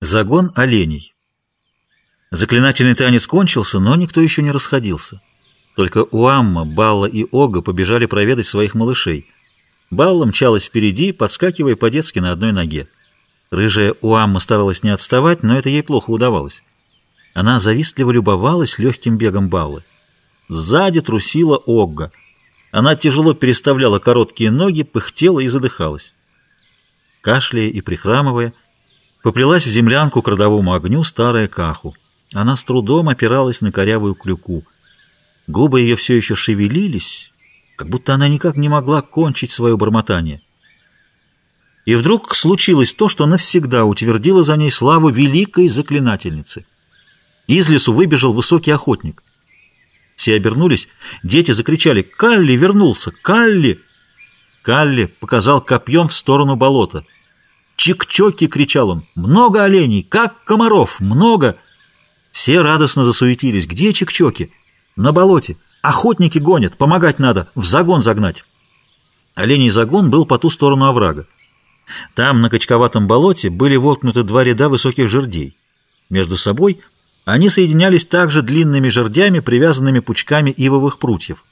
Загон оленей. Заклинательный танец кончился, но никто еще не расходился. Только Уамма, Балла и Ога побежали проведать своих малышей. Балла мчалась впереди, подскакивая по-детски на одной ноге. Рыжая Уамма старалась не отставать, но это ей плохо удавалось. Она завистливо любовалась легким бегом Баллы. Сзади трусила Огга. Она тяжело переставляла короткие ноги, пыхтела и задыхалась. Кашляя и прихрамывая, Поплелась в землянку к родовому огню старая каху. Она с трудом опиралась на корявую клюку. Губы ее все еще шевелились, как будто она никак не могла кончить свое бормотание. И вдруг случилось то, что навсегда утвердило за ней славу великой заклинательницы. Из лесу выбежал высокий охотник. Все обернулись, дети закричали «Калли вернулся! Калли!» Калли показал копьем в сторону болота — «Чик-чоки!» — кричал он. «Много оленей! Как комаров! Много!» Все радостно засуетились. «Где чик-чоки?» «На болоте! Охотники гонят! Помогать надо! В загон загнать!» Оленей загон был по ту сторону оврага. Там, на качковатом болоте, были воткнуты два ряда высоких жердей. Между собой они соединялись также длинными жердями, привязанными пучками ивовых прутьев.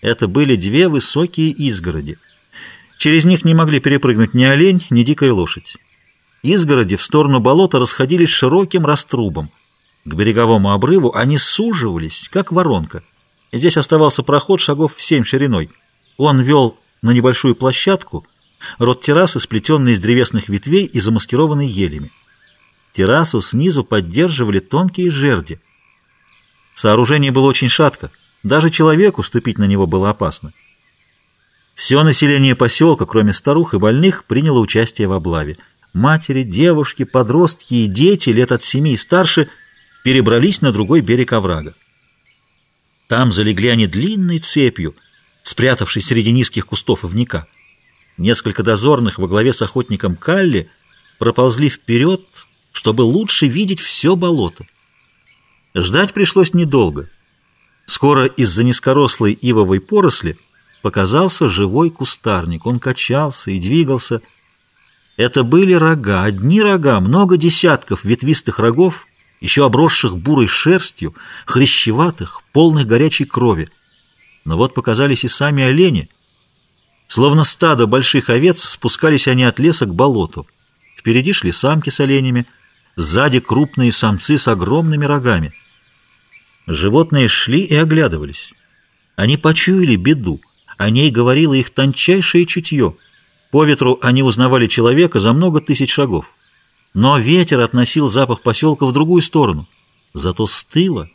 Это были две высокие изгороди — Через них не могли перепрыгнуть ни олень, ни дикая лошадь. Изгороди в сторону болота расходились широким раструбом. К береговому обрыву они суживались, как воронка. Здесь оставался проход шагов в семь шириной. Он вел на небольшую площадку, рот террасы, сплетенный из древесных ветвей и замаскированный елями. Террасу снизу поддерживали тонкие жерди. Сооружение было очень шатко, даже человеку ступить на него было опасно. Все население поселка, кроме старух и больных, приняло участие в облаве. Матери, девушки, подростки и дети лет от семи и старше перебрались на другой берег оврага. Там залегли они длинной цепью, спрятавшись среди низких кустов ивника. Несколько дозорных во главе с охотником Калли проползли вперед, чтобы лучше видеть все болото. Ждать пришлось недолго. Скоро из-за низкорослой ивовой поросли показался живой кустарник. Он качался и двигался. Это были рога, одни рога, много десятков ветвистых рогов, еще обросших бурой шерстью, хрящеватых, полных горячей крови. Но вот показались и сами олени. Словно стадо больших овец спускались они от леса к болоту. Впереди шли самки с оленями, сзади крупные самцы с огромными рогами. Животные шли и оглядывались. Они почуяли беду. О ней говорило их тончайшее чутье. По ветру они узнавали человека за много тысяч шагов. Но ветер относил запах поселка в другую сторону. Зато стыло.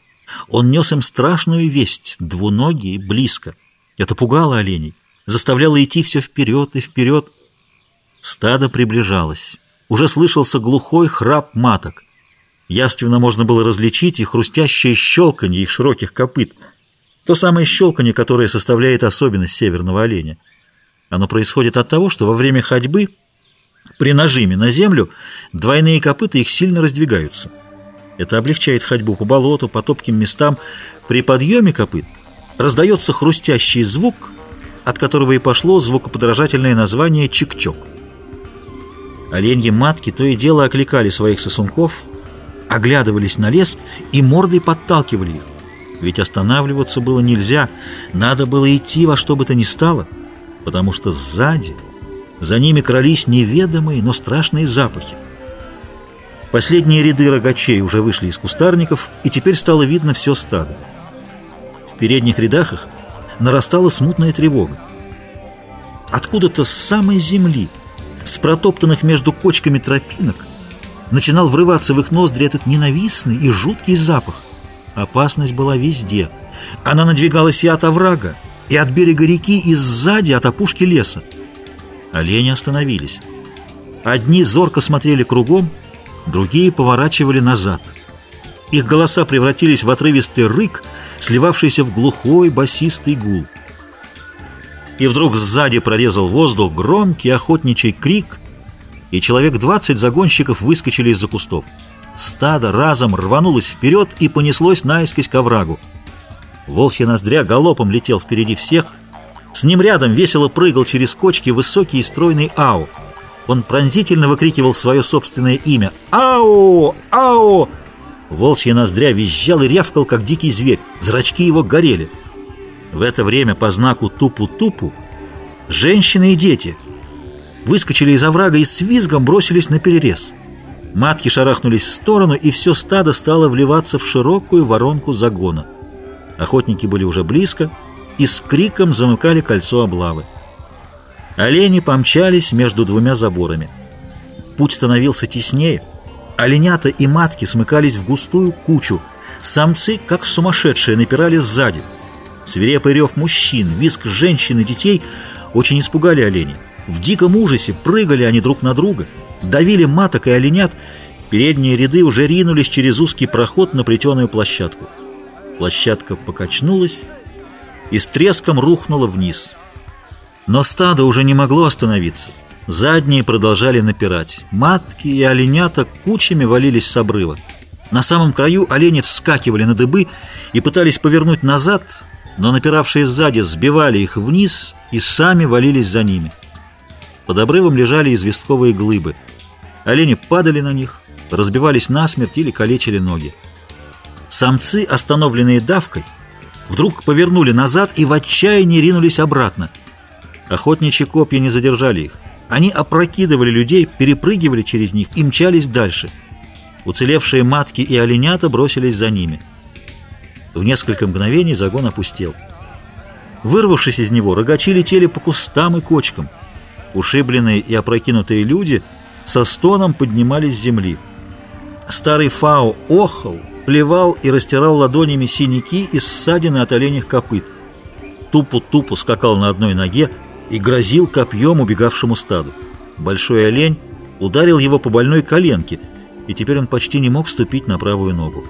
Он нес им страшную весть, двуногие, близко. Это пугало оленей, заставляло идти все вперед и вперед. Стадо приближалось. Уже слышался глухой храп маток. Явственно можно было различить и хрустящее щелканье их широких копыт — то самое щелканье, которое составляет особенность северного оленя. Оно происходит от того, что во время ходьбы при нажиме на землю двойные копыта их сильно раздвигаются. Это облегчает ходьбу по болоту, по топким местам. При подъеме копыт раздается хрустящий звук, от которого и пошло звукоподражательное название «чик-чок». Оленьи матки то и дело окликали своих сосунков, оглядывались на лес и мордой подталкивали их ведь останавливаться было нельзя, надо было идти во что бы то ни стало, потому что сзади за ними крались неведомые, но страшные запахи. Последние ряды рогачей уже вышли из кустарников, и теперь стало видно все стадо. В передних рядах их нарастала смутная тревога. Откуда-то с самой земли, с протоптанных между кочками тропинок, начинал врываться в их ноздри этот ненавистный и жуткий запах. Опасность была везде. Она надвигалась и от оврага, и от берега реки, и сзади от опушки леса. Олени остановились. Одни зорко смотрели кругом, другие поворачивали назад. Их голоса превратились в отрывистый рык, сливавшийся в глухой басистый гул. И вдруг сзади прорезал воздух громкий охотничий крик, и человек двадцать загонщиков выскочили из-за кустов. Стадо разом рванулось вперед и понеслось наискось к оврагу. Волчья ноздря галопом летел впереди всех. С ним рядом весело прыгал через кочки высокий и стройный ау. Он пронзительно выкрикивал свое собственное имя «Ау! Ау!» Волчья ноздря визжал и рявкал, как дикий зверь. Зрачки его горели. В это время по знаку «тупу-тупу» женщины и дети выскочили из оврага и с визгом бросились на перерез. Матки шарахнулись в сторону, и все стадо стало вливаться в широкую воронку загона. Охотники были уже близко и с криком замыкали кольцо облавы. Олени помчались между двумя заборами. Путь становился теснее. Оленята и матки смыкались в густую кучу. Самцы, как сумасшедшие, напирали сзади. Свирепый рев мужчин, визг женщин и детей очень испугали оленей. В диком ужасе прыгали они друг на друга, давили маток и оленят. Передние ряды уже ринулись через узкий проход на плетеную площадку. Площадка покачнулась и с треском рухнула вниз. Но стадо уже не могло остановиться. Задние продолжали напирать. Матки и оленята кучами валились с обрыва. На самом краю олени вскакивали на дыбы и пытались повернуть назад, но напиравшие сзади сбивали их вниз и сами валились за ними. Под обрывом лежали известковые глыбы. Олени падали на них, разбивались насмерть или калечили ноги. Самцы, остановленные давкой, вдруг повернули назад и в отчаянии ринулись обратно. Охотничьи копья не задержали их. Они опрокидывали людей, перепрыгивали через них и мчались дальше. Уцелевшие матки и оленята бросились за ними. В несколько мгновений загон опустел. Вырвавшись из него, рогачи летели по кустам и кочкам. Ушибленные и опрокинутые люди со стоном поднимались с земли. Старый Фао охал, плевал и растирал ладонями синяки и ссадины от оленях копыт. Тупу-тупу скакал на одной ноге и грозил копьем убегавшему стаду. Большой олень ударил его по больной коленке, и теперь он почти не мог ступить на правую ногу.